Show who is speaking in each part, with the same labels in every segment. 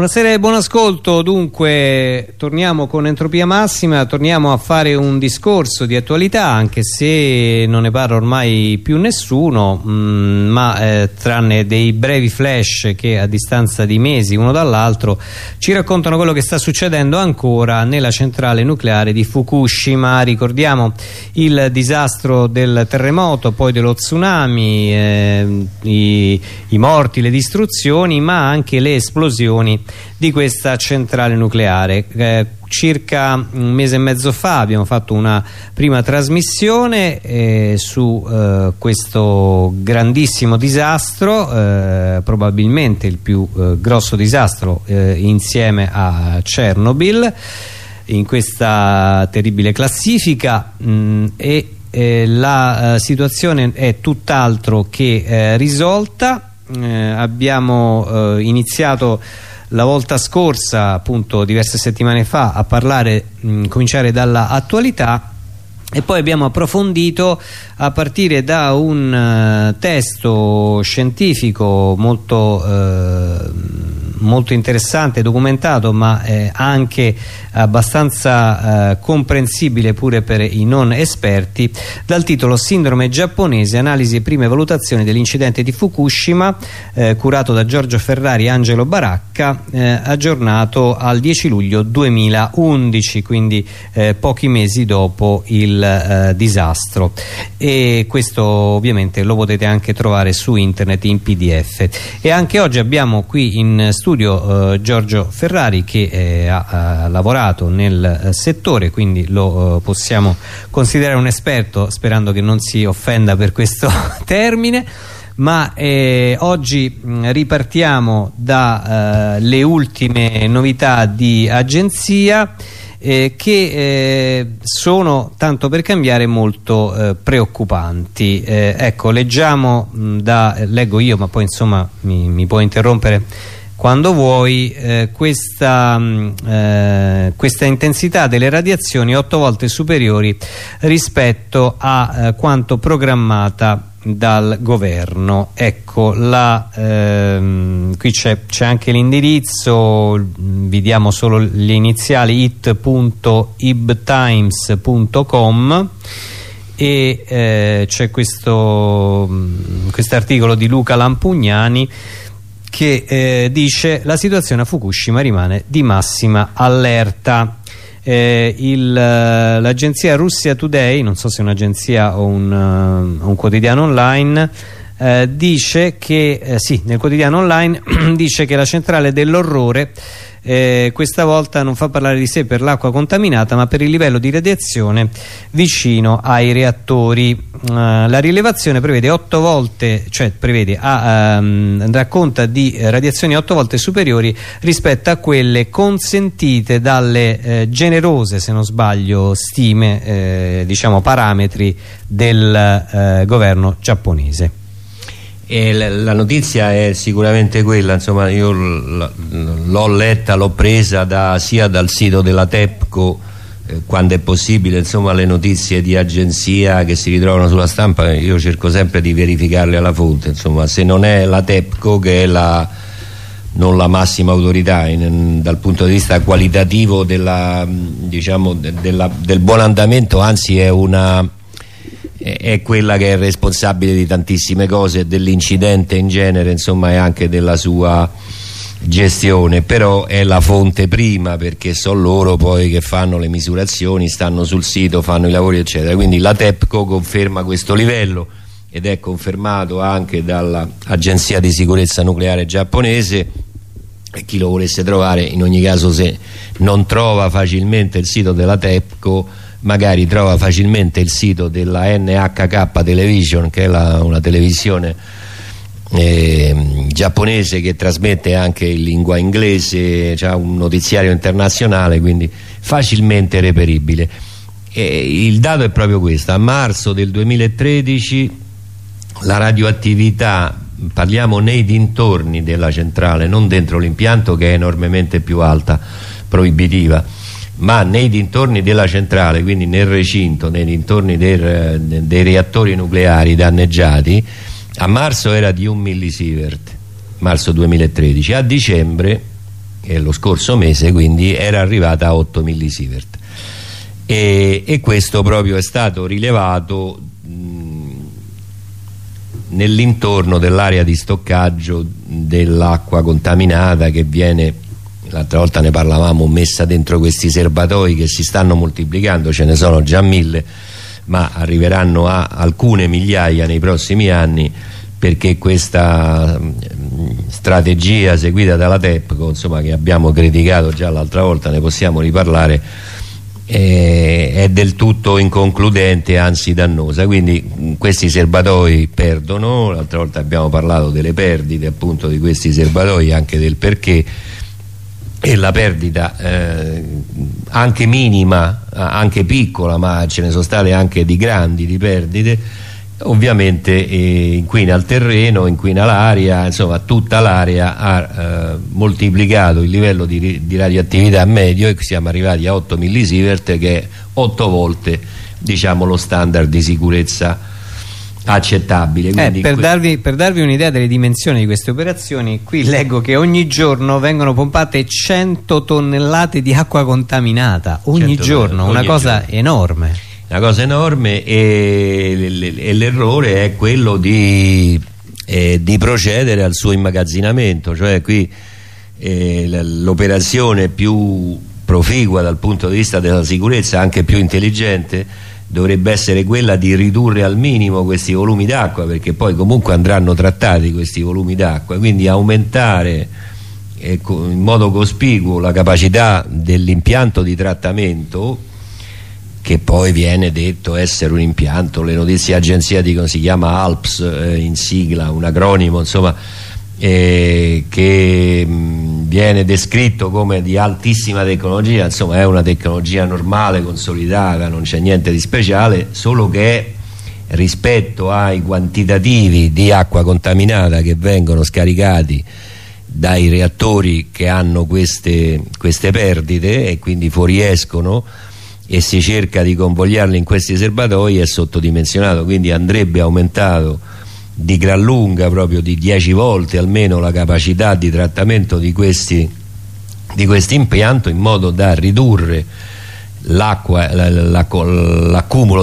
Speaker 1: Buonasera e buon ascolto, dunque torniamo con Entropia Massima, torniamo a fare un discorso di attualità anche se non ne parla ormai più nessuno mh, mm, ma eh, tranne dei brevi flash che a distanza di mesi uno dall'altro ci raccontano quello che sta succedendo ancora nella centrale nucleare di Fukushima, ricordiamo il disastro del terremoto, poi dello tsunami, eh, i, i morti, le distruzioni ma anche le esplosioni di questa centrale nucleare. Eh, circa un mese e mezzo fa abbiamo fatto una prima trasmissione eh, su eh, questo grandissimo disastro, eh, probabilmente il più eh, grosso disastro eh, insieme a Chernobyl in questa terribile classifica mh, mm, e la situazione è tutt'altro che risolta. abbiamo iniziato la volta scorsa, appunto diverse settimane fa, a parlare, mh, cominciare dalla attualità e poi abbiamo approfondito a partire da un uh, testo scientifico molto uh, molto interessante, documentato ma eh, anche abbastanza eh, comprensibile pure per i non esperti dal titolo Sindrome giapponese, analisi e prime valutazioni dell'incidente di Fukushima eh, curato da Giorgio Ferrari e Angelo Baracca eh, aggiornato al 10 luglio 2011 quindi eh, pochi mesi dopo il eh, disastro. E questo ovviamente lo potete anche trovare su internet in pdf e anche oggi abbiamo qui in studio studio eh, Giorgio Ferrari che eh, ha, ha, lavorato nel eh, settore quindi lo eh, possiamo considerare un esperto sperando che non si offenda per questo termine ma eh, oggi ripartiamo dalle eh, ultime novità di agenzia eh, che eh, sono, tanto per cambiare, molto preoccupanti. ecco, leggiamo, mh, da, leggo io, ma poi insomma mi, mi può interrompere quando vuoi eh, questa, mm, eh, questa, intensità delle radiazioni otto volte superiori rispetto a eh, quanto programmata dal governo. Ecco la, ehm, qui c'è anche l'indirizzo vi diamo solo le iniziali it.ibtimes.com e eh, c'è questo mm, quest articolo di Luca Lampugnani che eh, dice la situazione a Fukushima rimane di massima allerta eh, eh l'agenzia Russia Today non so se è un'agenzia o un, uh, un, quotidiano online eh, dice che eh, sì, nel quotidiano online dice che la centrale dell'orrore eh, questa volta non fa parlare di sé per l'acqua contaminata ma per il livello di radiazione vicino ai reattori. Uh, la rilevazione prevede 8 volte cioè prevede ah, um, racconta di radiazioni 8 volte superiori rispetto a quelle consentite dalle eh, generose se non sbaglio stime eh, diciamo parametri del eh, governo giapponese
Speaker 2: e la notizia è sicuramente quella, insomma io l'ho letta, l'ho presa da, sia dal sito della TEPCO eh, quando è possibile, insomma le notizie di agenzia che si ritrovano sulla stampa io cerco sempre di verificarle alla fonte, insomma se non è la TEPCO che è la, non la massima autorità in, dal punto di vista qualitativo della, diciamo, de, della, del buon andamento, anzi è una è quella che è responsabile di tantissime cose dell'incidente in genere insomma e anche della sua gestione. Però è la fonte prima perché sono loro poi che fanno le misurazioni stanno sul sito, fanno i lavori eccetera. Quindi la TEPCO conferma questo livello ed è confermato anche dall'agenzia di sicurezza nucleare giapponese. E chi lo volesse trovare in ogni caso se non trova facilmente il sito della TEPCO magari trova facilmente il sito della NHK Television che è la, una televisione eh, giapponese che trasmette anche in lingua inglese ha un notiziario internazionale quindi facilmente reperibile. E il dato è proprio questo. A marzo del 2013 la radioattività parliamo nei dintorni della centrale non dentro l'impianto che è enormemente più alta proibitiva ma nei dintorni della centrale, quindi nel recinto, nei dintorni del, dei reattori nucleari danneggiati, a marzo era di un millisievert, marzo 2013, a dicembre eh, lo scorso mese quindi era arrivata a 8 millisievert e, e questo proprio è stato rilevato nell'intorno dell'area di stoccaggio dell'acqua contaminata che viene l'altra volta ne parlavamo messa dentro questi serbatoi che si stanno moltiplicando ce ne sono già mille ma arriveranno a alcune migliaia nei prossimi anni perché questa strategia seguita dalla TEPCO insomma, che abbiamo criticato già l'altra volta ne possiamo riparlare è del tutto inconcludente anzi dannosa. Quindi questi serbatoi perdono l'altra volta abbiamo parlato delle perdite appunto di questi serbatoi anche del perché e la perdita eh, anche minima anche piccola ma ce ne sono state anche di grandi di perdite ovviamente eh, inquina il terreno, inquina l'aria, insomma tutta l'area ha eh, moltiplicato il livello di, di, radioattività medio e siamo arrivati a 8 millisievert che è 8 volte diciamo, lo standard di sicurezza accettabile
Speaker 1: eh, per, darvi, per, darvi, un'idea delle dimensioni di queste operazioni qui leggo che ogni giorno vengono pompate 100 tonnellate di acqua contaminata ogni giorno, ogni una cosa giorno. enorme
Speaker 2: una cosa enorme e, l'errore è quello di, eh, di, procedere al suo immagazzinamento cioè qui eh, l'operazione più proficua dal punto di vista della sicurezza anche più intelligente dovrebbe essere quella di ridurre al minimo questi volumi d'acqua perché poi comunque andranno trattati questi volumi d'acqua. Quindi aumentare eh, in modo cospicuo la capacità dell'impianto di trattamento che poi viene detto essere un impianto, le notizie dicono si chiama ALPS eh, in sigla, un acronimo insomma eh, che mh, viene descritto come di altissima tecnologia, insomma è una tecnologia normale, consolidata, non c'è niente di speciale, solo che rispetto ai quantitativi di acqua contaminata che vengono scaricati dai reattori che hanno queste, queste perdite e quindi fuoriescono e si cerca di convogliarli in questi serbatoi è sottodimensionato quindi andrebbe aumentato di gran lunga proprio di 10 volte almeno la capacità di trattamento di questi, di questi impianto in modo da ridurre l'accumulo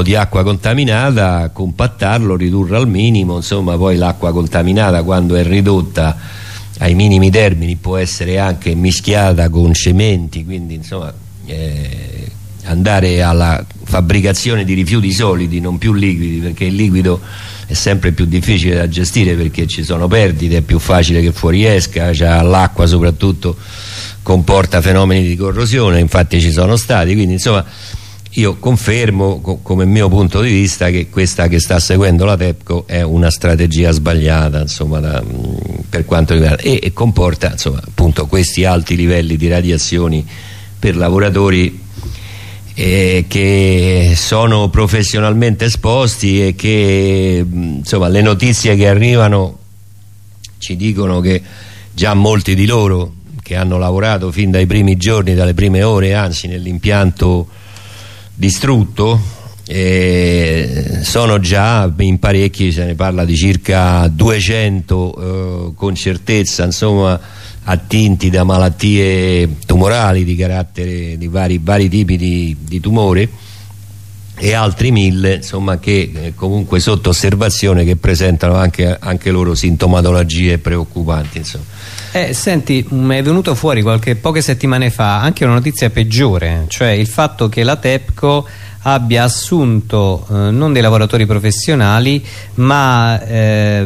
Speaker 2: di acqua contaminata compattarlo, ridurre al minimo insomma poi l'acqua contaminata quando è ridotta ai minimi termini può essere anche mischiata con cementi quindi insomma eh, andare alla fabbricazione di rifiuti solidi non più liquidi perché il liquido è sempre più difficile da gestire perché ci sono perdite è più facile che fuoriesca l'acqua soprattutto comporta fenomeni di corrosione infatti ci sono stati. Quindi insomma io confermo co come mio punto di vista che questa che sta seguendo la TEPCO è una strategia sbagliata insomma, da, per quanto riguarda e, e comporta insomma, appunto questi alti livelli di radiazioni per lavoratori eh, che sono professionalmente esposti e che insomma le notizie che arrivano ci dicono che già molti di loro che hanno lavorato fin dai primi giorni, dalle prime ore anzi nell'impianto distrutto eh, sono già in parecchi, se ne parla di circa 200 eh, con certezza insomma attinti da malattie tumorali di carattere di vari, vari tipi di, di, tumore e altri mille insomma, che eh, comunque sotto osservazione che presentano anche, anche loro sintomatologie preoccupanti
Speaker 1: eh, senti mi è venuto fuori qualche, poche settimane fa anche una notizia peggiore cioè il fatto che la TEPCO abbia assunto eh, non dei lavoratori professionali ma eh,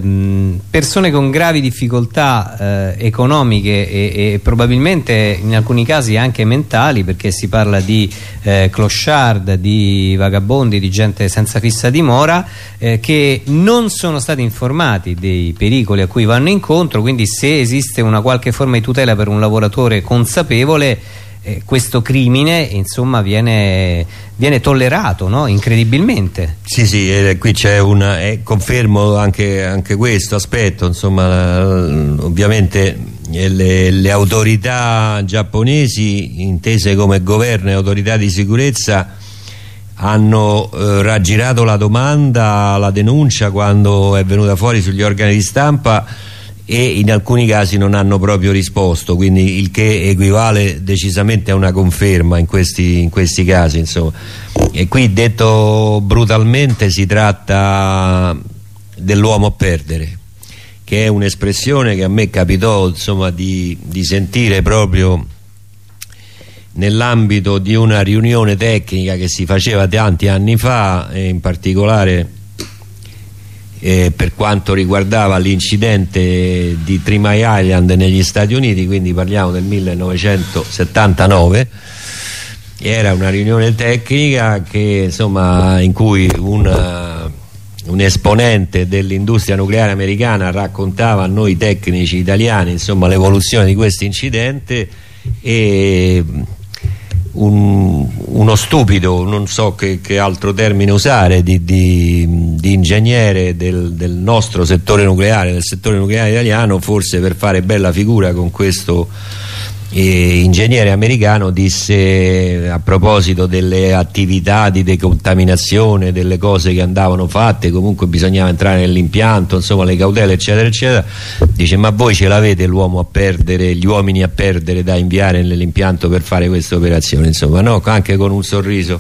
Speaker 1: persone con gravi difficoltà eh, economiche e, e, probabilmente in alcuni casi anche mentali perché si parla di eh, clochard, di vagabondi, di gente senza fissa dimora eh, che non sono stati informati dei pericoli a cui vanno incontro. Quindi se esiste una qualche forma di tutela per un lavoratore consapevole eh, questo crimine insomma viene, viene tollerato no? incredibilmente
Speaker 2: sì sì eh, qui c'è una eh, confermo anche, anche, questo aspetto insomma ovviamente eh, le, le, autorità giapponesi intese come governo e autorità di sicurezza hanno eh, raggirato la domanda la denuncia quando è venuta fuori sugli organi di stampa e in alcuni casi non hanno proprio risposto quindi il che equivale decisamente a una conferma in questi, in questi casi insomma. e qui detto brutalmente si tratta dell'uomo a perdere che è un'espressione che a me capitò insomma, di, di sentire proprio nell'ambito di una riunione tecnica che si faceva tanti anni fa e in particolare eh, per quanto riguardava l'incidente di Three Island negli Stati Uniti quindi parliamo del 1979 era una riunione tecnica che, insomma, in cui una, un esponente dell'industria nucleare americana raccontava a noi tecnici italiani l'evoluzione di questo incidente e un, uno stupido, non so che, che altro termine usare, di, di, di ingegnere del, del, nostro settore nucleare, del settore nucleare italiano, forse per fare bella figura con questo eh, ingegnere americano disse a proposito delle attività di decontaminazione, delle cose che andavano fatte, comunque bisognava entrare nell'impianto, insomma le cautele eccetera eccetera, dice ma voi ce l'avete l'uomo a perdere, gli uomini a perdere da inviare nell'impianto per fare questa operazione, insomma no, anche con un sorriso.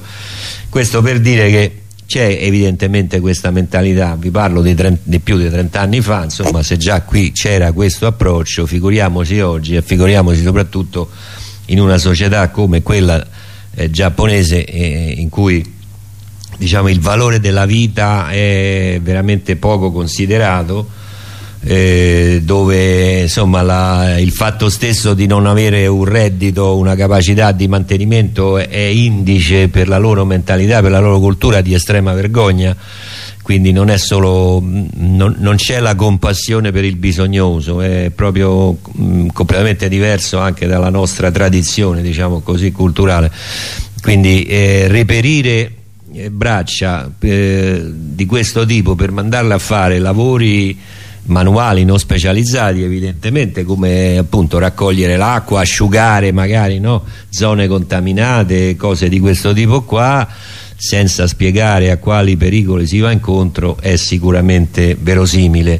Speaker 2: Questo per dire che c'è evidentemente questa mentalità vi parlo di, di, più di 30 anni fa insomma se già qui c'era questo approccio figuriamoci oggi e figuriamoci soprattutto in una società come quella eh, giapponese eh, in cui diciamo il valore della vita è veramente poco considerato eh, dove insomma la, il fatto stesso di non avere un reddito, una capacità di mantenimento è, indice per la loro mentalità, per la loro cultura di estrema vergogna. Quindi non non c'è la compassione per il bisognoso è proprio mh, completamente diverso anche dalla nostra tradizione diciamo così culturale. Quindi eh, reperire eh, braccia eh, di questo tipo per mandarle a fare lavori manuali non specializzati evidentemente come appunto raccogliere l'acqua, asciugare magari no? zone contaminate, cose di questo tipo qua senza spiegare a quali pericoli si va incontro è sicuramente verosimile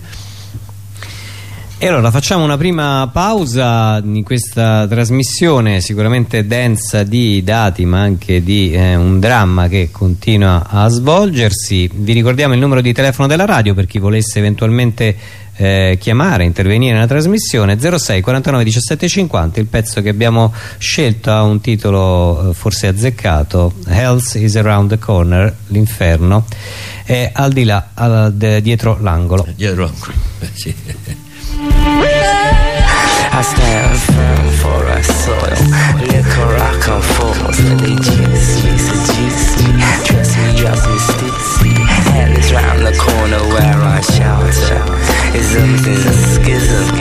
Speaker 1: e allora facciamo una prima pausa in questa trasmissione sicuramente densa di dati ma anche di eh, un dramma che continua a svolgersi. Vi ricordiamo il numero di telefono della radio per chi volesse eventualmente eh, chiamare, intervenire nella trasmissione 06 49 17 50 il pezzo che abbiamo scelto ha un titolo eh, forse azzeccato Health is around the corner, l'inferno. È al di là, al, dietro l'angolo.
Speaker 2: Dietro l'angolo, eh, sì
Speaker 3: I stand firm for a soil. Liquor I come forth, they juice me, seduce me, dress me up in stitsy. Hell is round the corner where I shelter. Isms in a schism.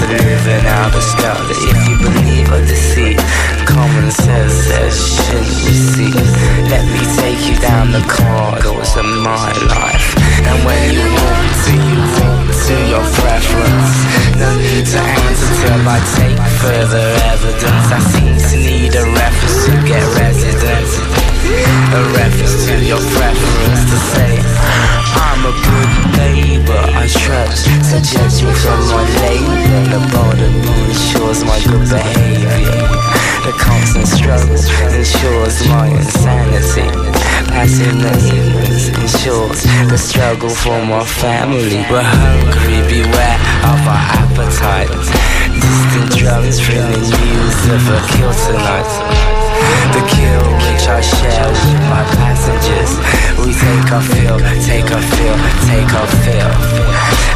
Speaker 3: But living out the skelter, if you believe or deceit, common sense says shouldn't receive. Let me take you down the corridors of my life. And when you till I take further evidence. I seem to need a reference to get residence. A reference to your preference to say I'm a good neighbor. I trust to judge me from my labor. The bottom ensures my good behavior. The constant struggle ensures my insanity. Passing the ignorance ensures the struggle for my family. We're hungry, beware of our appetite. Distant drums bringing news of a kill tonight. The kill which I share with my passengers. We take our fill, take our fill, take our fill.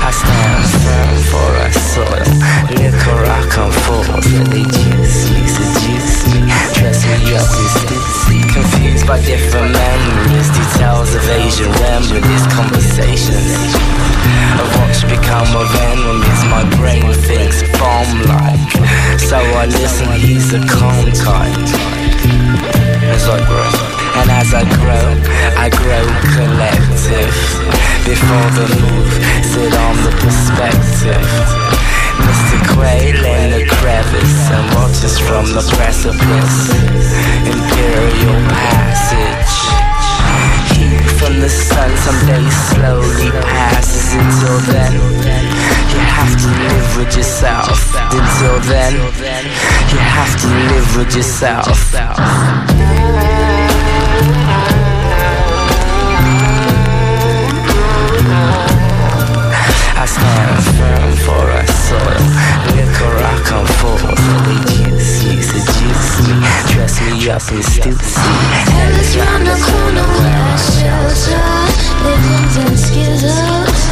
Speaker 3: I stand firm for our soil. Liquor I come forth, they juice me, seduce me, dress me up in stitsy. Confused by different memories, details of Asian remedies, conversations of what's become a of enemies. My brain thinks bomb-like, so I listen. He's a calm type as I grow. And as I grow, I grow collective. Before the move, sit on the perspective. Mr. Quail in the crevice and watches from the precipice. Imperial passage. Heat from the sun someday slowly passes until then. You have to live with yourself. Until then, you have to live with yourself. I stand firm for Soil, Liquor I come full. Seduce you, seduce me. Dress me up and stupid.
Speaker 4: And it's round the corner where I shelter. Living in skizzles.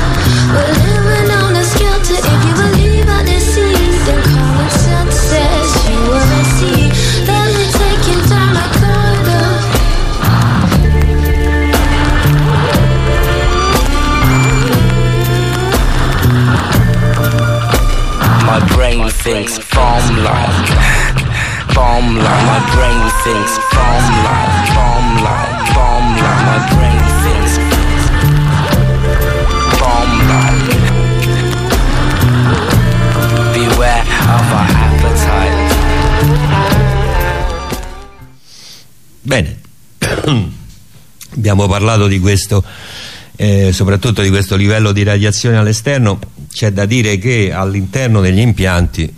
Speaker 4: We're living on a skelter. If you believe our deceive, then call it success. You will see that we're taking time.
Speaker 3: My brain thinks bomb like, bomb like. My brain thinks bomb like, bomb like, bomb like. My brain thinks bomb like. Beware of our appetite.
Speaker 2: Bene, abbiamo parlato di questo, eh, soprattutto di questo livello di radiazione all'esterno. C'è da dire che all'interno degli impianti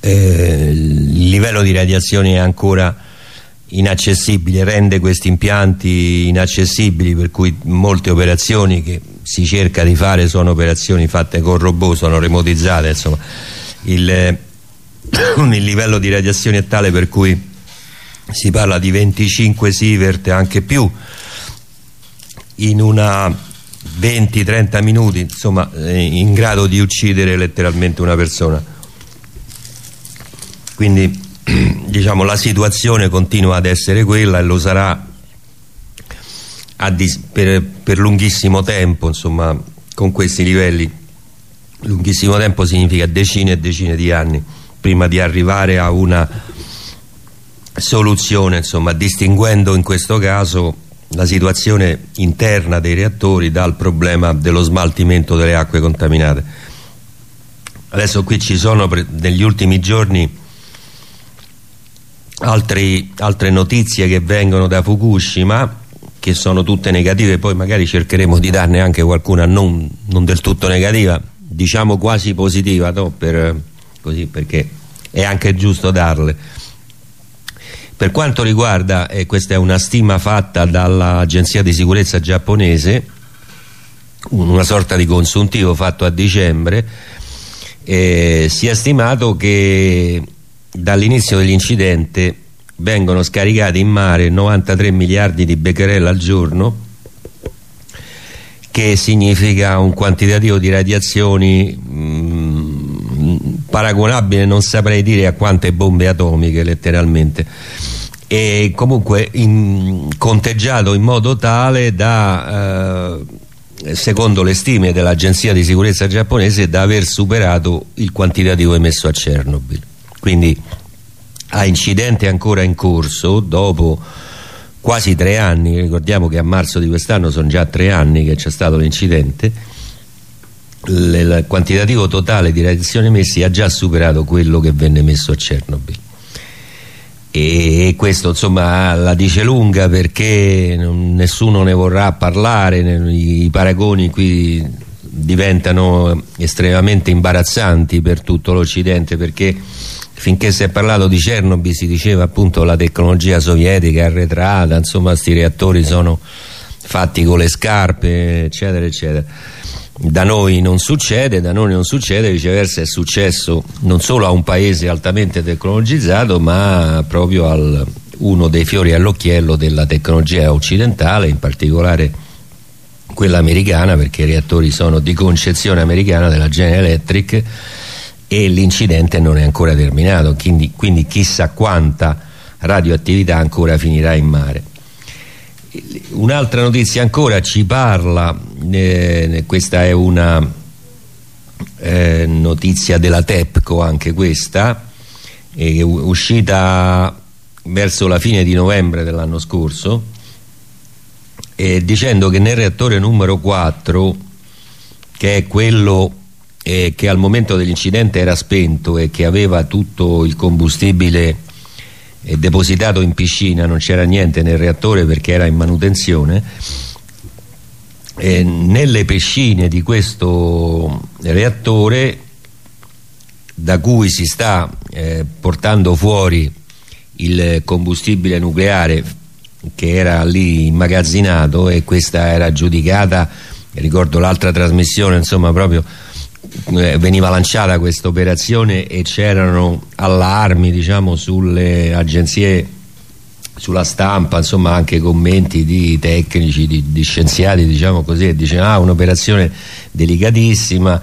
Speaker 2: eh, il livello di radiazione è ancora inaccessibile, rende questi impianti inaccessibili per cui molte operazioni che si cerca di fare sono operazioni fatte con robot, sono remotizzate, insomma. Il, eh, il livello di radiazione è tale per cui si parla di 25 sievert anche più in una 20-30 minuti insomma eh, in grado di uccidere letteralmente una persona. Quindi diciamo la situazione continua ad essere quella e lo sarà per, per lunghissimo tempo insomma con questi livelli. Lunghissimo tempo significa decine e decine di anni prima di arrivare a una soluzione insomma distinguendo in questo caso la situazione interna dei reattori dal problema dello smaltimento delle acque contaminate. Adesso qui ci sono negli ultimi giorni altri, altre notizie che vengono da Fukushima che sono tutte negative. Poi magari cercheremo di darne anche qualcuna non, non del tutto negativa diciamo quasi positiva no? per, così, perché è anche giusto darle per quanto riguarda, e questa è una stima fatta dall'agenzia di sicurezza giapponese, una sorta di consuntivo fatto a dicembre, eh, si è stimato che dall'inizio dell'incidente vengono scaricati in mare 93 miliardi di becquerel al giorno che significa un quantitativo di radiazioni mh, paragonabile non saprei dire a quante bombe atomiche letteralmente e comunque in, conteggiato in modo tale da eh, secondo le stime dell'agenzia di sicurezza giapponese da aver superato il quantitativo emesso a Chernobyl. Quindi a incidente ancora in corso dopo quasi tre anni. Ricordiamo che a marzo di quest'anno sono già tre anni che c'è stato l'incidente. Il quantitativo totale di radiazioni emessi ha già superato quello che venne messo a Chernobyl e questo insomma la dice lunga perché nessuno ne vorrà parlare i paragoni qui diventano estremamente imbarazzanti per tutto l'Occidente perché finché si è parlato di Chernobyl si diceva appunto la tecnologia sovietica arretrata insomma questi reattori sono fatti con le scarpe eccetera eccetera da noi non succede, da noi non succede, viceversa è successo non solo a un paese altamente tecnologizzato ma proprio a uno dei fiori all'occhiello della tecnologia occidentale, in particolare quella americana perché i reattori sono di concezione americana della General Electric e l'incidente non è ancora terminato, quindi, quindi chissà quanta radioattività ancora finirà in mare un'altra notizia ancora ci parla eh, questa è una eh, notizia della TEPCO anche questa eh, uscita verso la fine di novembre dell'anno scorso dicendo che nel reattore numero 4 che è quello eh, che al momento dell'incidente era spento e che aveva tutto il combustibile è depositato in piscina, non c'era niente nel reattore perché era in manutenzione e nelle piscine di questo reattore da cui si sta eh, portando fuori il combustibile nucleare che era lì immagazzinato e questa era giudicata ricordo l'altra trasmissione insomma proprio veniva lanciata questa operazione e c'erano allarmi diciamo sulle agenzie sulla stampa insomma anche commenti di tecnici di, di scienziati diciamo così dicevano ah un'operazione delicatissima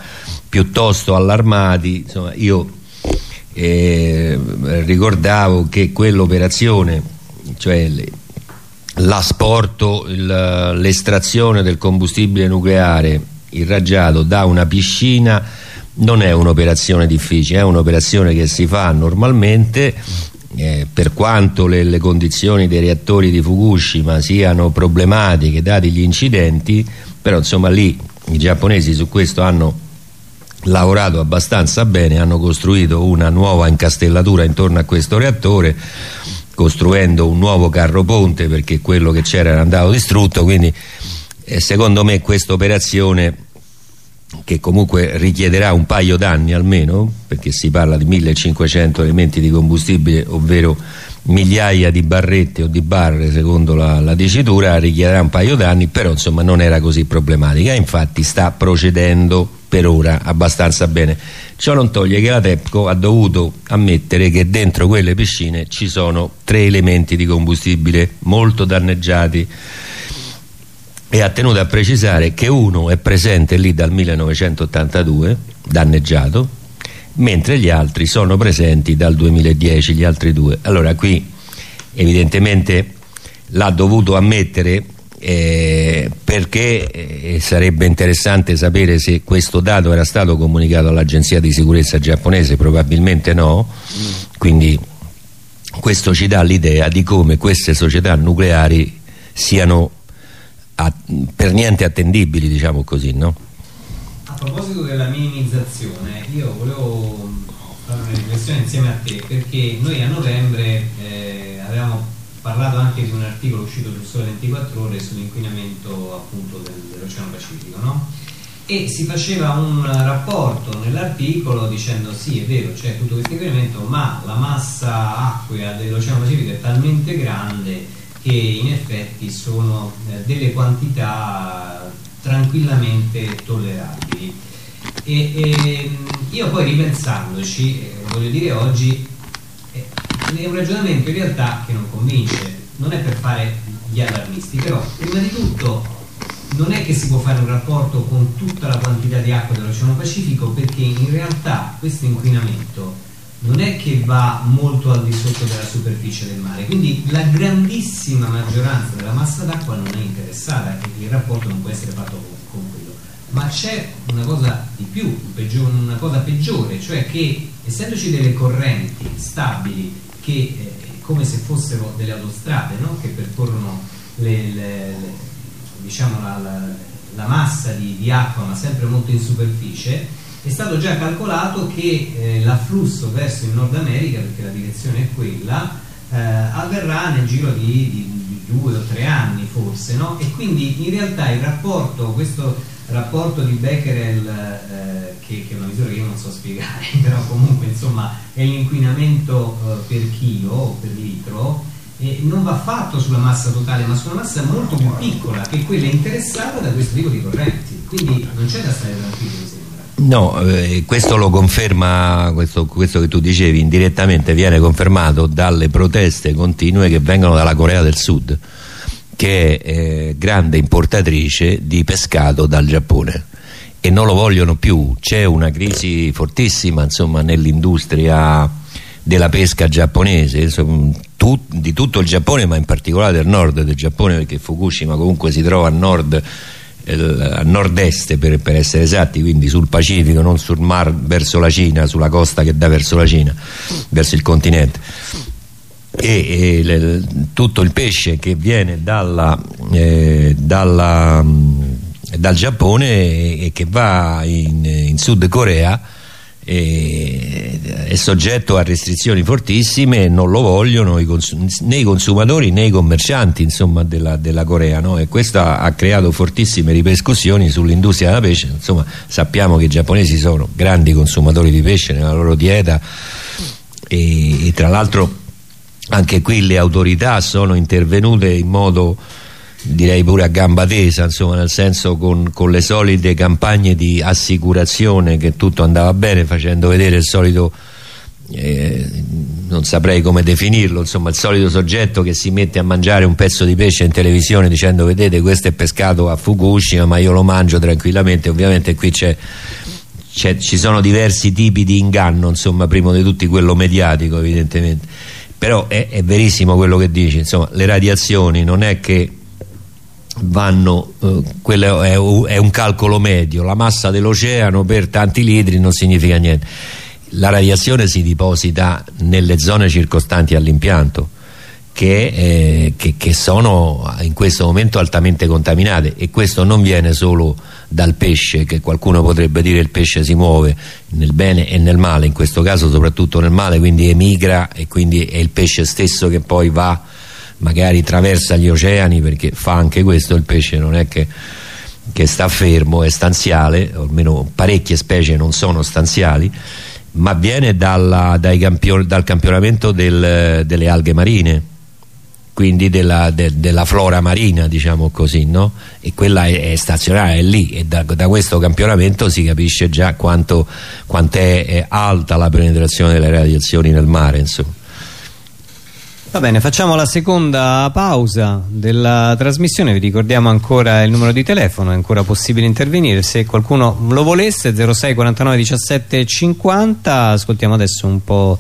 Speaker 2: piuttosto allarmati. Insomma io eh, ricordavo che quell'operazione cioè l'asporto l'estrazione del combustibile nucleare irraggiato da una piscina non è un'operazione difficile, è un'operazione che si fa normalmente eh, per quanto le, le, condizioni dei reattori di Fukushima siano problematiche dati gli incidenti però insomma lì i giapponesi su questo hanno lavorato abbastanza bene hanno costruito una nuova incastellatura intorno a questo reattore costruendo un nuovo carro ponte perché quello che c'era era andato distrutto quindi eh, secondo me questa operazione che comunque richiederà un paio d'anni almeno perché si parla di 1500 elementi di combustibile ovvero migliaia di barrette o di barre secondo la, la dicitura richiederà un paio d'anni però insomma non era così problematica. Infatti sta procedendo per ora abbastanza bene. Ciò non toglie che la TEPCO ha dovuto ammettere che dentro quelle piscine ci sono tre elementi di combustibile molto danneggiati e ha tenuto a precisare che uno è presente lì dal 1982 danneggiato mentre gli altri sono presenti dal 2010 gli altri due. Allora qui evidentemente l'ha dovuto ammettere eh, perché eh, sarebbe interessante sapere se questo dato era stato comunicato all'agenzia di sicurezza giapponese. Probabilmente no. Quindi questo ci dà l'idea di come queste società nucleari siano a, per niente attendibili diciamo così no?
Speaker 1: a proposito della minimizzazione io volevo fare una riflessione insieme a te perché noi a novembre eh, avevamo parlato anche di un articolo uscito sul Sole 24 Ore sull'inquinamento appunto del, dell'Oceano Pacifico no? e si faceva un rapporto nell'articolo dicendo sì è vero c'è tutto questo inquinamento ma la massa acquea dell'Oceano Pacifico è talmente grande che in effetti sono eh, delle quantità tranquillamente tollerabili. E, e, io poi ripensandoci, eh, voglio dire oggi, eh, è un ragionamento in realtà che non convince, non è per fare gli allarmisti, però prima di tutto non è che si può fare un rapporto con tutta la quantità di acqua dell'Oceano Pacifico perché in realtà questo inquinamento non è che va molto al di sotto della superficie del mare, quindi la grandissima maggioranza della massa d'acqua non è interessata e il rapporto non può essere fatto con, quello. Ma c'è una cosa di più, una cosa peggiore, cioè che essendoci delle correnti stabili che eh, come se fossero delle autostrade no? che percorrono le, le, le, diciamo la, la, la, massa di, di acqua ma sempre molto in superficie, è stato già calcolato che eh, l'afflusso verso il Nord America, perché la direzione è quella, eh, avverrà nel giro di, di, di, due o tre anni forse, no? e quindi in realtà il rapporto, questo rapporto di Becquerel, eh, che, che, è una misura che io non so spiegare, però comunque insomma è l'inquinamento eh, per chilo o per litro, non va fatto sulla massa totale ma su una massa molto più piccola che è quella interessata da questo tipo di correnti, quindi non c'è da stare tranquilli
Speaker 2: No, eh, questo lo conferma, questo, questo, che tu dicevi indirettamente viene confermato dalle proteste continue che vengono dalla Corea del Sud che è eh, grande importatrice di pescato dal Giappone. E non lo vogliono più, c'è una crisi fortissima nell'industria della pesca giapponese insomma, tu, di tutto il Giappone ma in particolare del nord del Giappone perché Fukushima comunque si trova a nord a nord-est per, per, essere esatti, quindi sul Pacifico, non sul mar verso la Cina, sulla costa che dà verso la Cina, verso il continente. E, e le, tutto il pesce che viene dalla, eh, dalla, dal Giappone e, e, che va in, in Sud Corea eh, è soggetto a restrizioni fortissime e non lo vogliono i né i consumatori né i commercianti insomma, della, della, Corea no? e questo ha, ha, creato fortissime ripercussioni sull'industria della pesce insomma sappiamo che i giapponesi sono grandi consumatori di pesce nella loro dieta e, e tra l'altro anche qui le autorità sono intervenute in modo direi pure a gamba tesa insomma nel senso con, con, le solite campagne di assicurazione che tutto andava bene facendo vedere il solito eh, non saprei come definirlo insomma il solito soggetto che si mette a mangiare un pezzo di pesce in televisione dicendo vedete questo è pescato a Fukushima ma io lo mangio tranquillamente. Ovviamente qui c'è ci sono diversi tipi di inganno insomma primo di tutti quello mediatico evidentemente. Però è, è verissimo quello che dici insomma le radiazioni non è che vanno, eh, quello è, è, un calcolo medio, la massa dell'oceano per tanti litri non significa niente. La radiazione si deposita nelle zone circostanti all'impianto che, eh, che, che, sono in questo momento altamente contaminate e questo non viene solo dal pesce che qualcuno potrebbe dire il pesce si muove nel bene e nel male in questo caso soprattutto nel male quindi emigra e quindi è il pesce stesso che poi va magari attraversa gli oceani perché fa anche questo il pesce non è che, che sta fermo è stanziale almeno parecchie specie non sono stanziali ma viene dalla, campion dal campionamento del, delle alghe marine quindi della, de, della, flora marina diciamo così no? e quella è, è stazionaria è lì e da, da, questo campionamento si capisce già quanto, quanto è, è, alta la penetrazione delle radiazioni nel mare insomma
Speaker 1: Va bene, facciamo la seconda pausa della trasmissione, vi ricordiamo ancora il numero di telefono, è ancora possibile intervenire, se qualcuno lo volesse 06 49 17 50, ascoltiamo adesso un po'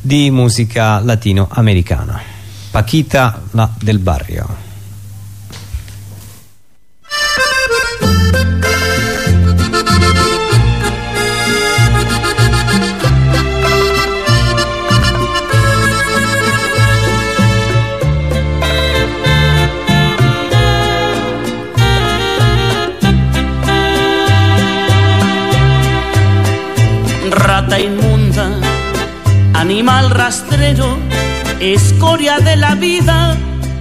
Speaker 1: di musica latinoamericana. Paquita la del barrio.
Speaker 5: Escoria de la vida,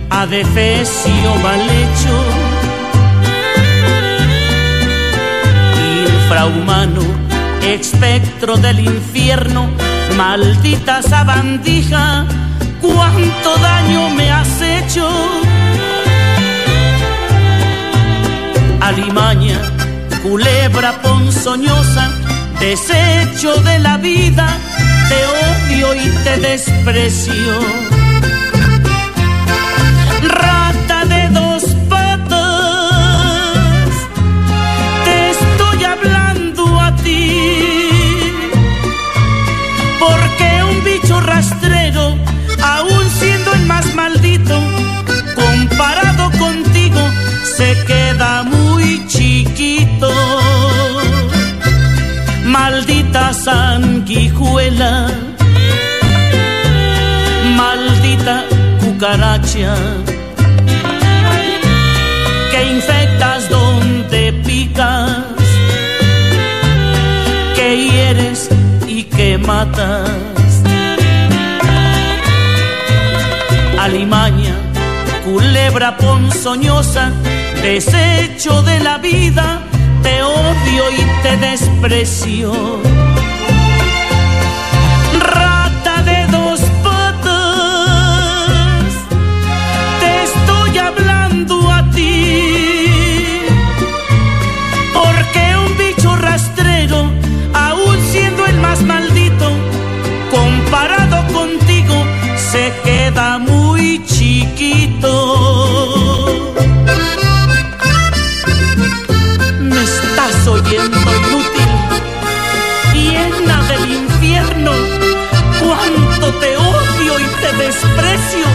Speaker 5: adefesio mal hecho. Infrahumano, espectro del infierno, maldita sabandija, cuánto daño me has hecho. Alimaña, culebra ponzoñosa, desecho de la vida, te odio y te desprecio. Rata de dos patas, te estoy hablando a ti. Porque un bicho rastrero, aún siendo el más maldito, comparado contigo, se queda muy chiquito maldita sanguijuela, cucaracha, que infectas donde picas, que hieres y que matas. Alimaña, culebra ponzoñosa, desecho de la vida te odio y te desprecio. Chiquito. oyendo inútil, llena del infierno, cuánto te odio y te desprecio.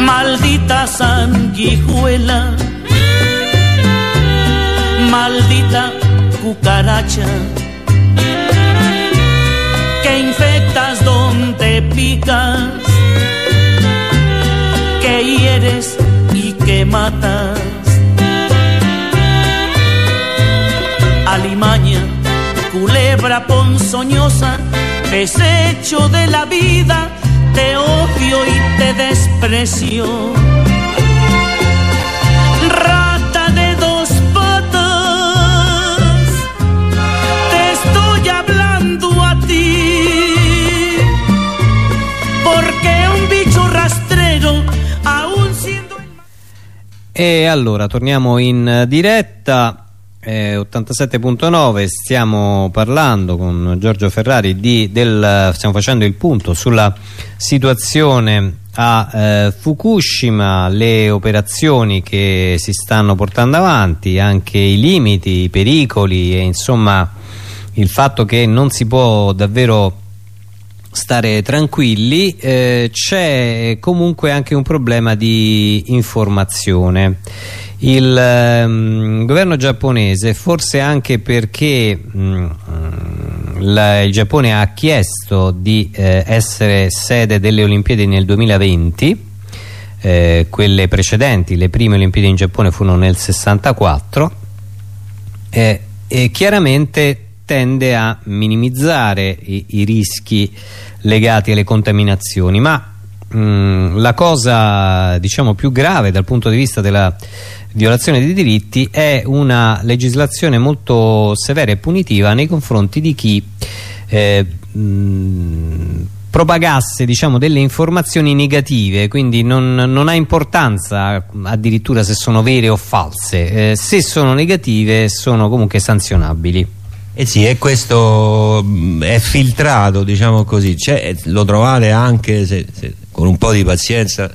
Speaker 5: Maldita sanguijuela, que donde picas, que hieres me matas. Alimaña, culebra ponzoñosa, desecho de la vida, te odio y te desprecio.
Speaker 1: E allora torniamo in diretta. eh, 87.9 stiamo parlando con Giorgio Ferrari di, del, stiamo facendo il punto sulla situazione a eh, Fukushima le operazioni che si stanno portando avanti anche i limiti, i pericoli e insomma il fatto che non si può davvero stare tranquilli eh, c'è comunque anche un problema di informazione. Il ehm, governo giapponese forse anche perché mh, la- il Giappone ha chiesto di eh, essere sede delle Olimpiadi nel 2020 eh, quelle precedenti, le prime Olimpiadi in Giappone furono nel 64 eh, e chiaramente tende a minimizzare i, i rischi legati alle contaminazioni. Ma mh, la cosa diciamo più grave dal punto di vista della violazione dei diritti è una legislazione molto severa e punitiva nei confronti di chi eh, mh, propagasse diciamo, delle informazioni negative quindi non, non ha importanza addirittura se sono vere o false. Eh, se sono negative sono comunque sanzionabili
Speaker 2: Eh sì, e questo mh, è filtrato, diciamo così, C'è- lo trovate anche se- se- con un po' di pazienza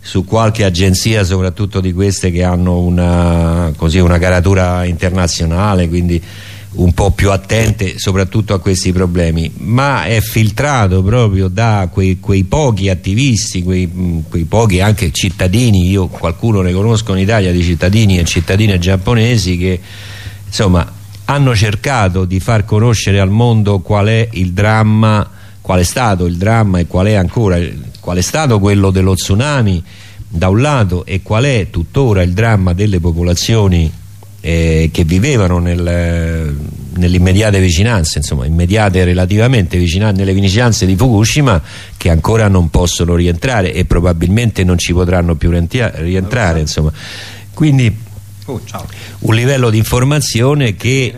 Speaker 2: su qualche agenzia, soprattutto di queste che hanno una, così, una caratura internazionale, quindi un po' più attente soprattutto a questi problemi, ma è filtrato proprio da quei, quei pochi attivisti, quei, mh, quei pochi anche cittadini, io qualcuno ne conosco in Italia di cittadini e cittadine giapponesi che insomma hanno cercato di far conoscere al mondo qual è il dramma, qual è stato il dramma e qual è ancora, qual è stato quello dello tsunami da un lato e qual è tuttora il dramma delle popolazioni eh, che vivevano nel, nell'immediate vicinanze, insomma immediate relativamente vicina- nelle vicinanze di Fukushima che ancora non possono rientrare e probabilmente non ci potranno più rientrare, insomma. Quindi un livello di informazione che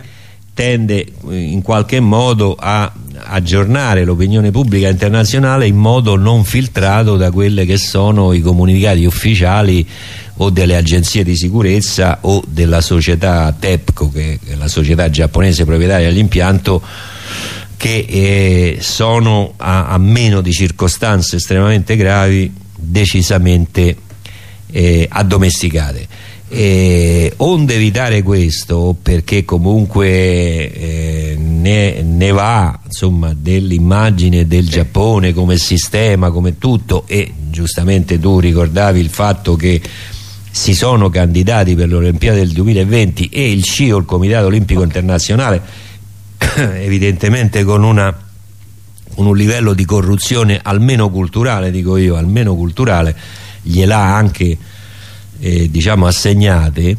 Speaker 2: tende eh, in qualche modo a aggiornare l'opinione pubblica internazionale in modo non filtrato da quelle che sono i comunicati ufficiali o delle agenzie di sicurezza o della società TEPCO che è la società giapponese proprietaria dell'impianto che eh, sono a, a meno di circostanze estremamente gravi decisamente eh, addomesticate e onde evitare questo? Perché comunque eh, ne, ne va insomma dell'immagine del Giappone come sistema come tutto. E giustamente tu ricordavi il fatto che si sono candidati per le Olimpiadi del 2020 e il CIO il Comitato Olimpico Internazionale evidentemente con una un livello di corruzione almeno culturale dico io almeno culturale gliel'ha anche eh, diciamo assegnate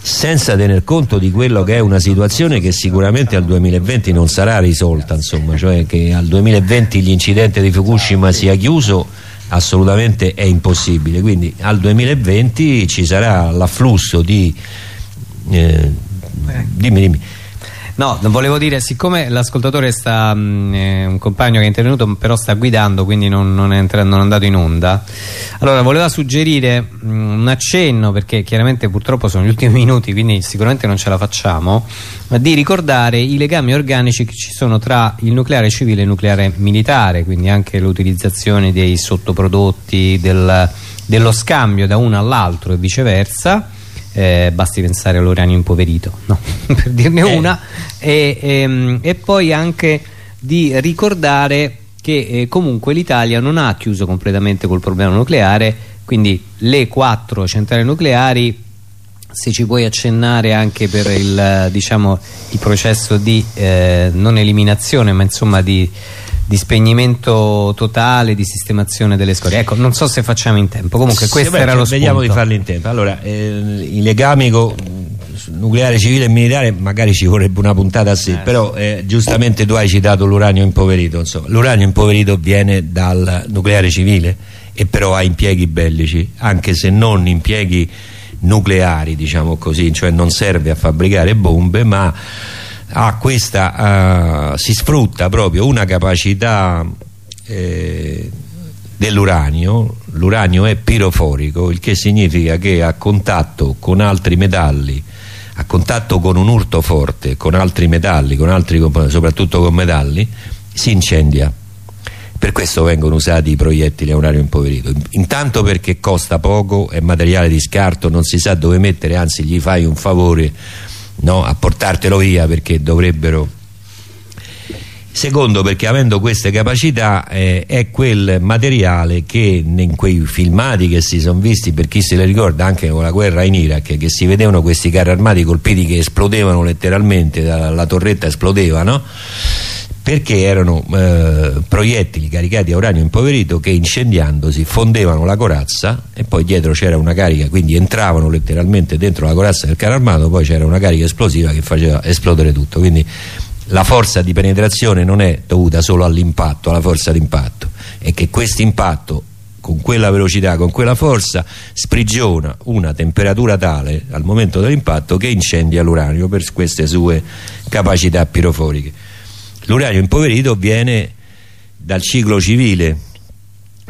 Speaker 2: senza tener conto di quello che è una situazione che sicuramente al 2020 non sarà risolta insomma cioè che al 2020 l'incidente di Fukushima sia chiuso assolutamente è impossibile. Quindi al 2020 ci sarà l'afflusso di eh, dimmi dimmi
Speaker 1: No, volevo dire, siccome l'ascoltatore sta, mh, è un compagno che è intervenuto, però sta guidando, quindi non, non è, entra- non è andato in onda. Allora, voleva suggerire mh, un accenno, perché chiaramente purtroppo sono gli ultimi minuti, quindi sicuramente non ce la facciamo, ma di ricordare i legami organici che ci sono tra il nucleare civile e il nucleare militare, quindi anche l'utilizzazione dei sottoprodotti, del- dello scambio da uno all'altro e viceversa. Eh, basti pensare all'uranio impoverito no? per dirne
Speaker 2: Eh.
Speaker 1: una e, ehm, e poi anche di ricordare che eh, comunque l'Italia non ha chiuso completamente col problema nucleare quindi le quattro centrali nucleari se ci puoi accennare anche per il, diciamo, il processo di eh, non eliminazione ma insomma di di spegnimento totale, di sistemazione delle scorie. Ecco, non so se facciamo in tempo, comunque questo
Speaker 2: Sì, beh,
Speaker 1: era lo spunto.
Speaker 2: Vediamo di farlo in tempo. Allora, eh, i legami con nucleare civile e militare magari ci vorrebbe una puntata a sé, però eh, giustamente tu hai citato l'uranio impoverito. insomma. L'uranio impoverito viene dal nucleare civile e però ha impieghi bellici, anche se non impieghi nucleari, diciamo così, cioè non serve a fabbricare bombe, ma ha questa, eh, si sfrutta proprio una capacità eh, dell'uranio, l'uranio è piroforico, il che significa che a contatto con altri metalli, a contatto con un urto forte, con altri metalli, con altri soprattutto con metalli, si incendia. Per questo vengono usati i proiettili a uranio impoverito. Intanto perché costa poco, è materiale di scarto, non si sa dove mettere, anzi gli fai un favore no, a portartelo via perché dovrebbero Secondo perché avendo queste capacità eh, è quel materiale che in quei filmati che si sono visti per chi se le ricorda anche con la guerra in Iraq che si vedevano questi carri armati colpiti che esplodevano letteralmente la, la torretta esplodeva no? Perché erano eh, proiettili caricati a uranio impoverito che incendiandosi fondevano la corazza e poi dietro c'era una carica quindi entravano letteralmente dentro la corazza del carro armato poi c'era una carica esplosiva che faceva esplodere tutto quindi la forza di penetrazione non è dovuta solo all'impatto, alla forza d'impatto, è che questo impatto con quella velocità, con quella forza, sprigiona una temperatura tale al momento dell'impatto che incendia l'uranio per queste sue capacità piroforiche. L'uranio impoverito viene dal ciclo civile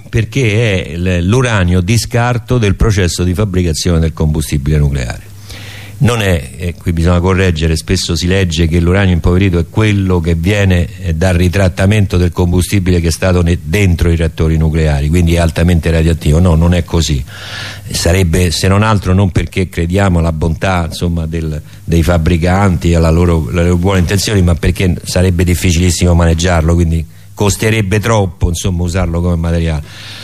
Speaker 2: perché è l'uranio di scarto del processo di fabbricazione del combustibile nucleare non è, e qui bisogna correggere, spesso si legge che l'uranio impoverito è quello che viene eh, dal ritrattamento del combustibile che è stato dentro i reattori nucleari, quindi è altamente radioattivo, no, non è così, sarebbe se non altro non perché crediamo alla bontà insomma, del, dei fabbricanti alle loro, loro buone intenzioni, ma perché sarebbe difficilissimo maneggiarlo, quindi costerebbe troppo insomma, usarlo come materiale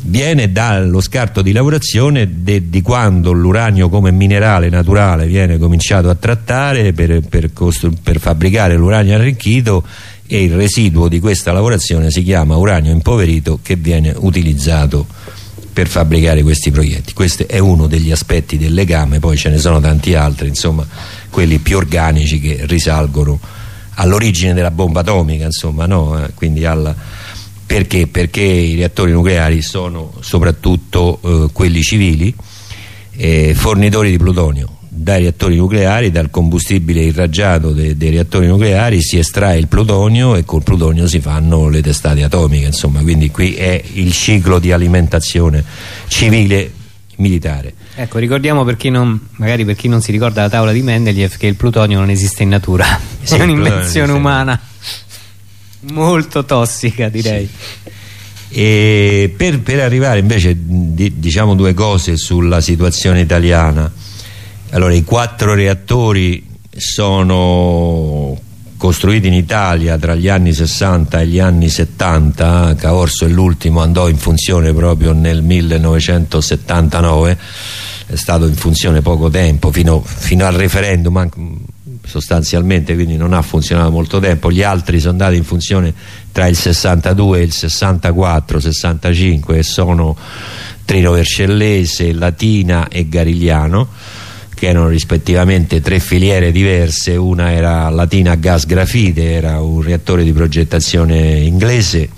Speaker 2: viene dallo scarto di lavorazione di quando l'uranio come minerale naturale viene cominciato a trattare per, per, per fabbricare l'uranio arricchito e il residuo di questa lavorazione si chiama uranio impoverito che viene utilizzato per fabbricare questi proiettili questo è uno degli aspetti del legame poi ce ne sono tanti altri insomma quelli più organici che risalgono all'origine della bomba atomica insomma no? Eh, quindi alla perché? Perché i reattori nucleari sono soprattutto eh, quelli civili eh, fornitori di plutonio. Dai reattori nucleari, dal combustibile irraggiato de, dei reattori nucleari si estrae il plutonio e col plutonio si fanno le testate atomiche insomma. Quindi qui è il ciclo di alimentazione civile militare.
Speaker 1: Ecco, ricordiamo per chi non, magari per chi non si ricorda la tavola di Mendeleev che il plutonio non esiste in natura,
Speaker 2: Sì,
Speaker 1: è un'invenzione umana molto tossica direi.
Speaker 2: E per, per arrivare invece di- diciamo due cose sulla situazione italiana. Allora i quattro reattori sono costruiti in Italia tra gli anni 60 e gli anni 70 Caorso è l'ultimo andò in funzione proprio nel 1979 è stato in funzione poco tempo fino, fino al referendum sostanzialmente quindi non ha funzionato molto tempo. Gli altri sono andati in funzione tra il 62 e il 64 65 e sono Trino Vercellese, Latina e Garigliano che erano rispettivamente tre filiere diverse. Una era Latina gas grafite era un reattore di progettazione inglese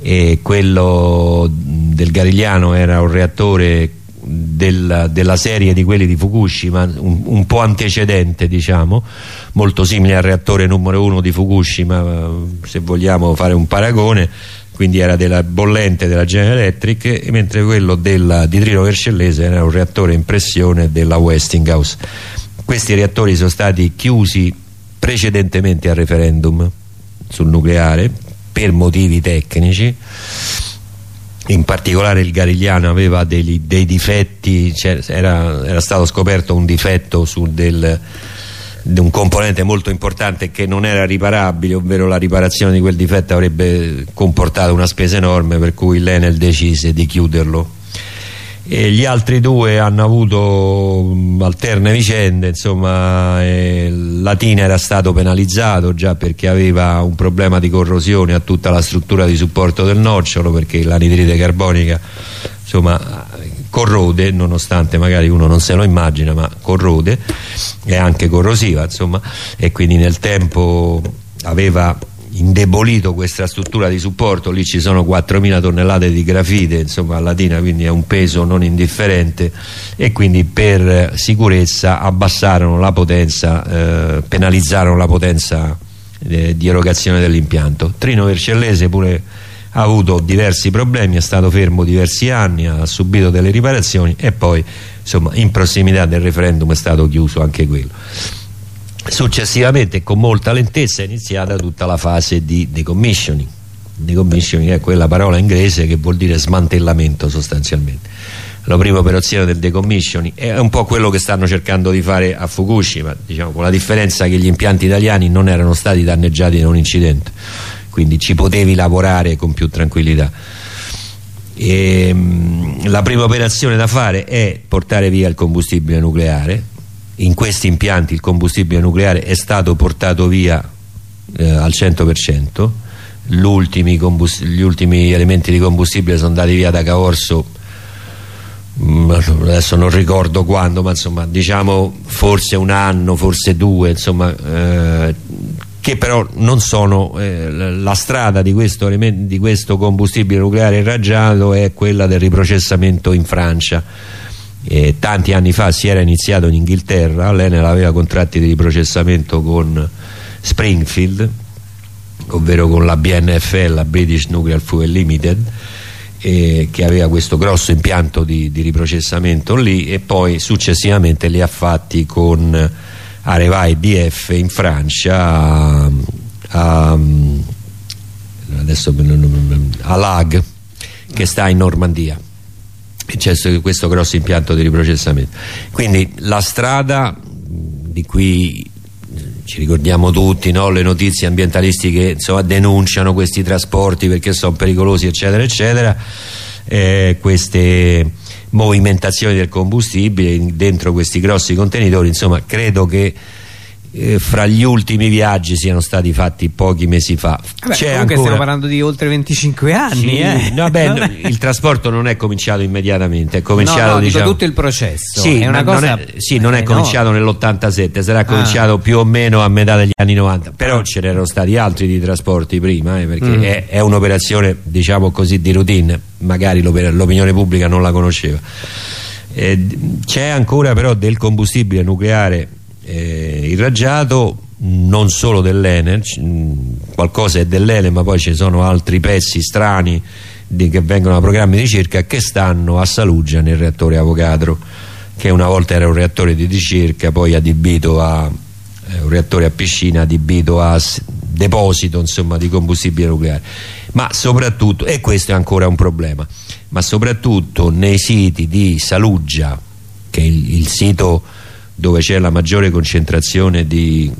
Speaker 2: e quello del Garigliano era un reattore del, della serie di quelli di Fukushima un, un po' antecedente diciamo molto simile al reattore numero uno di Fukushima eh, se vogliamo fare un paragone quindi era della bollente della General Electric mentre quello della, di Trino Vercellese era un reattore in pressione della Westinghouse. Questi reattori sono stati chiusi precedentemente al referendum sul nucleare per motivi tecnici in particolare il Garigliano aveva degli, dei difetti era, era, stato scoperto un difetto su del, un componente molto importante che non era riparabile ovvero la riparazione di quel difetto avrebbe comportato una spesa enorme per cui l'Enel decise di chiuderlo e gli altri due hanno avuto alterne vicende insomma eh, Latina era stato penalizzato già perché aveva un problema di corrosione a tutta la struttura di supporto del nocciolo perché l'anidride carbonica insomma corrode nonostante magari uno non se lo immagina ma corrode è anche corrosiva insomma e quindi nel tempo aveva indebolito questa struttura di supporto. Lì ci sono 4.000 tonnellate di grafite insomma a Latina quindi è un peso non indifferente. E quindi per sicurezza abbassarono la potenza eh, penalizzarono la potenza eh, di erogazione dell'impianto. Trino Vercellese pure ha avuto diversi problemi è stato fermo diversi anni ha subito delle riparazioni e poi insomma in prossimità del referendum è stato chiuso anche quello Successivamente con molta lentezza è iniziata tutta la fase di decommissioning. Decommissioning è quella parola inglese che vuol dire smantellamento sostanzialmente. La prima operazione del decommissioning è un po' quello che stanno cercando di fare a Fukushima, diciamo, con la differenza che gli impianti italiani non erano stati danneggiati da un incidente, quindi ci potevi lavorare con più tranquillità. E, ehm, la prima operazione da fare è portare via il combustibile nucleare in questi impianti il combustibile nucleare è stato portato via eh, al 100% gli ultimi elementi di combustibile sono andati via da Caorso mm, adesso non ricordo quando ma insomma diciamo forse un anno forse due insomma eh, che però non sono eh, la strada di questo, di questo combustibile nucleare irraggiato è quella del riprocessamento in Francia eh, tanti anni fa si era iniziato in Inghilterra l'Enel aveva contratti di riprocessamento con Springfield ovvero con la BNFL la British Nuclear Fuel Limited eh, che aveva questo grosso impianto di, di, riprocessamento lì e poi successivamente li ha fatti con Areva EDF in Francia a, a, adesso, a Lag che sta in Normandia c'è questo grosso impianto di riprocessamento quindi la strada di cui ci ricordiamo tutti no? le notizie ambientalistiche insomma, denunciano questi trasporti perché sono pericolosi eccetera eccetera eh, queste movimentazioni del combustibile dentro questi grossi contenitori insomma credo che eh, fra gli ultimi viaggi siano stati fatti pochi mesi fa
Speaker 1: Vabbè, comunque ancora... stiamo parlando di oltre 25 anni sì, eh.
Speaker 2: no, beh, il trasporto non è cominciato immediatamente è cominciato
Speaker 1: no,
Speaker 2: diciamo...
Speaker 1: tutto il processo
Speaker 2: sì, è cosa... non è, sì, non è cominciato nell'87 sarà ah. cominciato più o meno a metà degli anni 90 però ah. ce n'erano stati altri di trasporti prima eh, perché mm. è, è un'operazione diciamo così di routine magari l'opinione pubblica non la conosceva eh, c'è ancora però del combustibile nucleare eh, irraggiato non solo dell'Ener qualcosa è dell'Ener ma poi ci sono altri pezzi strani di, che vengono da programmi di ricerca che stanno a Saluggia nel reattore Avogadro che una volta era un reattore di ricerca poi adibito a eh, un reattore a piscina adibito a deposito insomma, di combustibile nucleare. Ma soprattutto e questo è ancora un problema ma soprattutto nei siti di Saluggia che è il, il sito dove c'è la maggiore concentrazione di,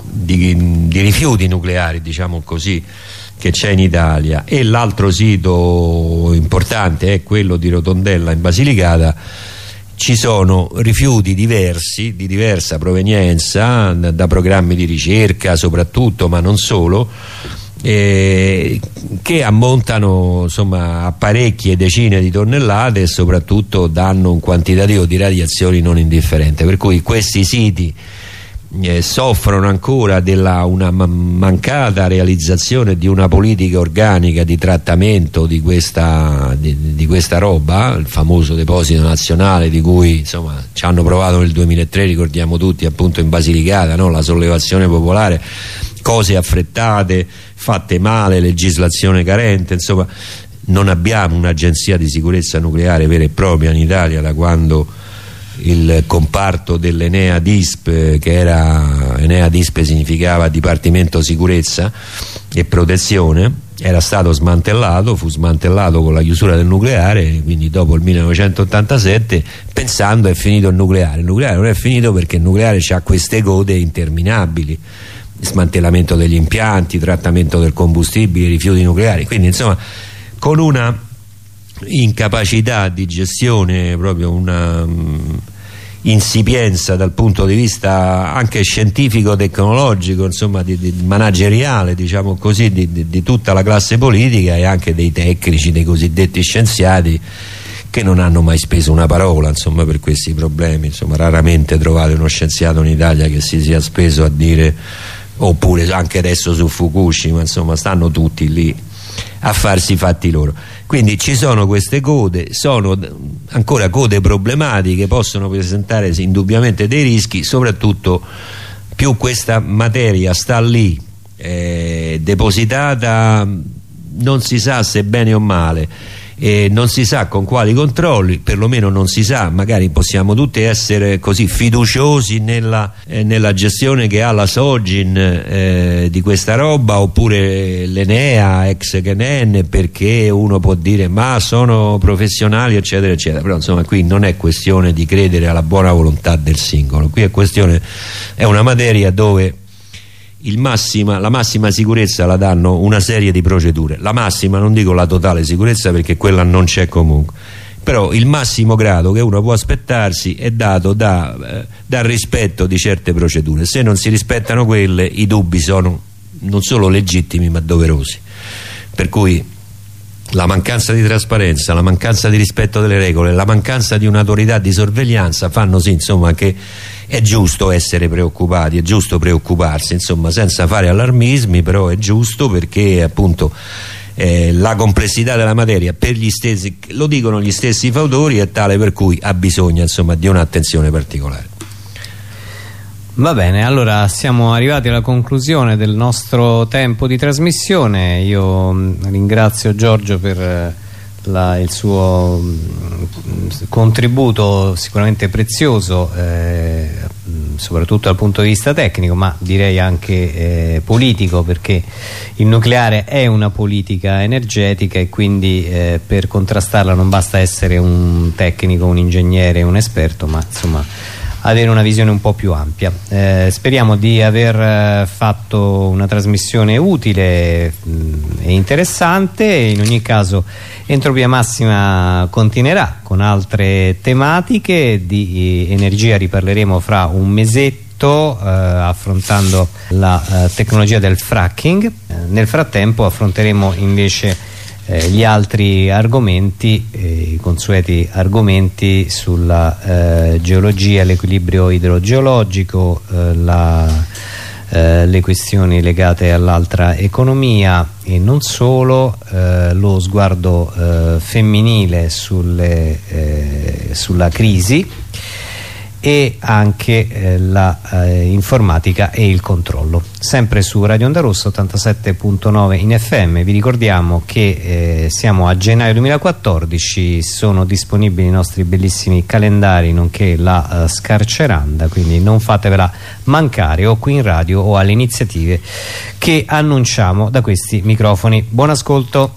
Speaker 2: di, di rifiuti nucleari diciamo così che c'è in Italia. E l'altro sito importante è quello di Rotondella in Basilicata. Ci sono rifiuti diversi di diversa provenienza da, programmi di ricerca soprattutto ma non solo eh, che ammontano insomma, a parecchie decine di tonnellate e soprattutto danno un quantitativo di radiazioni non indifferente per cui questi siti eh, soffrono ancora della una mancata realizzazione di una politica organica di trattamento di questa, di, di questa roba il famoso deposito nazionale di cui insomma, ci hanno provato nel 2003 ricordiamo tutti appunto in Basilicata no? la sollevazione popolare cose affrettate fatte male, legislazione carente, insomma non abbiamo un'agenzia di sicurezza nucleare vera e propria in Italia da quando il comparto dell'Enea DISP che era Enea DISP significava Dipartimento Sicurezza e Protezione era stato smantellato, fu smantellato con la chiusura del nucleare quindi dopo il 1987 pensando è finito il nucleare. Il nucleare non è finito perché il nucleare ha queste code interminabili smantellamento degli impianti, trattamento del combustibile, rifiuti nucleari, quindi insomma con una incapacità di gestione, proprio una mh, insipienza dal punto di vista anche scientifico-tecnologico, insomma di, di manageriale, diciamo così, di, di, di tutta la classe politica e anche dei tecnici, dei cosiddetti scienziati che non hanno mai speso una parola insomma, per questi problemi. Insomma, raramente trovate uno scienziato in Italia che si sia speso a dire oppure anche adesso su Fukushima insomma stanno tutti lì a farsi i fatti loro. Quindi ci sono queste code sono ancora code problematiche possono presentare indubbiamente dei rischi soprattutto più questa materia sta lì eh, depositata non si sa se bene o male eh, non si sa con quali controlli, perlomeno non si sa, magari possiamo tutti essere così fiduciosi nella, eh, nella gestione che ha la Sogin eh, di questa roba oppure l'Enea ex Genen perché uno può dire ma sono professionali eccetera eccetera, però insomma qui non è questione di credere alla buona volontà del singolo, qui è questione, è una materia dove massima, la massima sicurezza la danno una serie di procedure. La massima non dico la totale sicurezza perché quella non c'è comunque. Però il massimo grado che uno può aspettarsi è dato da, eh, dal rispetto di certe procedure. Se non si rispettano quelle i dubbi sono non solo legittimi ma doverosi. Per cui la mancanza di trasparenza, la mancanza di rispetto delle regole, la mancanza di un'autorità di sorveglianza fanno sì insomma, che è giusto essere preoccupati, è giusto preoccuparsi, insomma, senza fare allarmismi, però è giusto perché appunto eh, la complessità della materia per gli stessi, lo dicono gli stessi fautori, è tale per cui ha bisogno insomma, di un'attenzione particolare.
Speaker 1: Va bene, allora siamo arrivati alla conclusione del nostro tempo di trasmissione. Io ringrazio Giorgio per eh, la, il suo mh, contributo sicuramente prezioso, eh, soprattutto dal punto di vista tecnico, ma direi anche eh, politico, perché il nucleare è una politica energetica e quindi eh, per contrastarla non basta essere un tecnico, un ingegnere, un esperto, ma insomma avere una visione un po' più ampia. Eh, speriamo di aver eh, fatto una trasmissione utile mh, e interessante. In ogni caso Entropia Massima continuerà con altre tematiche. Di energia riparleremo fra un mesetto eh, affrontando la eh, tecnologia del fracking. Eh, nel frattempo affronteremo invece eh, gli altri argomenti, eh, i consueti argomenti sulla eh, geologia, l'equilibrio idrogeologico, eh, la, eh, le questioni legate all'altra economia e non solo, eh, lo sguardo femminile sulle, sulla crisi e anche eh, la eh, e il controllo. Sempre su Radio Onda Rossa 87.9 in FM vi ricordiamo che eh, siamo a gennaio 2014 sono disponibili i nostri bellissimi calendari nonché la uh, scarceranda quindi non fatevela mancare o qui in radio o alle iniziative che annunciamo da questi microfoni. Buon ascolto